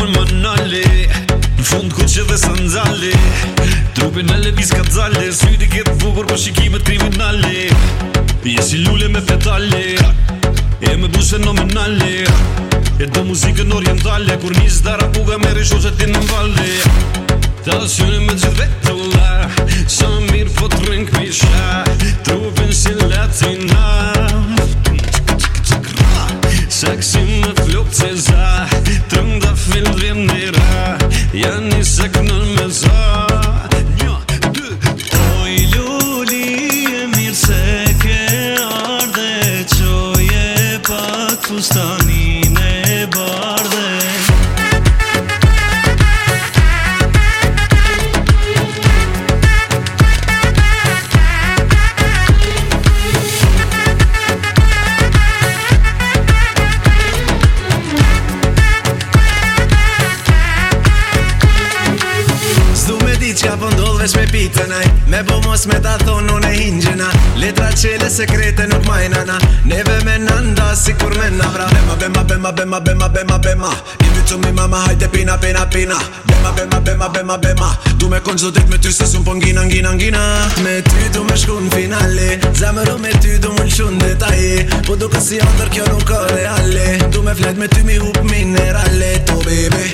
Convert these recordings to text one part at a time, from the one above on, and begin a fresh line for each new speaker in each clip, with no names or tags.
zemër më nali Në fund ku që dhe së nxali Trupin në levis ka dzali Syti këtë vukur për shikimet kriminali Jesi lule me fetale E me buse nominali E do muzikën orientali Kur njës dara puga me rishu që ti në mvali Ta syri me vetë të ula
të një nëjë bërë dhe
Sdo me di qka me pitënaj me bo mos me ta thonë une hindjena, letrat qele sekrete nuk majnana, neve me si kur me na vra Bema, bema, bema, bema, bema, bema, bema I të mi mama hajte pina, pina, pina Bema, bema, bema, bema, bema Du me konë gjithë me ty se sun po ngina, ngina, ngina Me ty du me shku në finale Zemëru me ty du më lëshun detaje Po duke si andër kjo nuk ka reale Du me flet me ty mi
hup minerale To bebe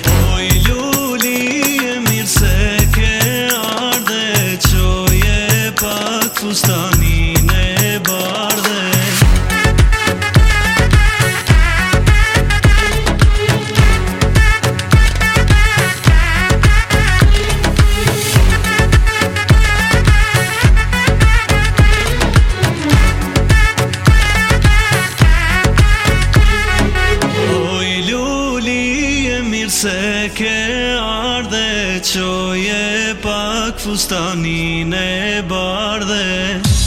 Stani ke ardhe Qoje pak e pak fustanin e bardhe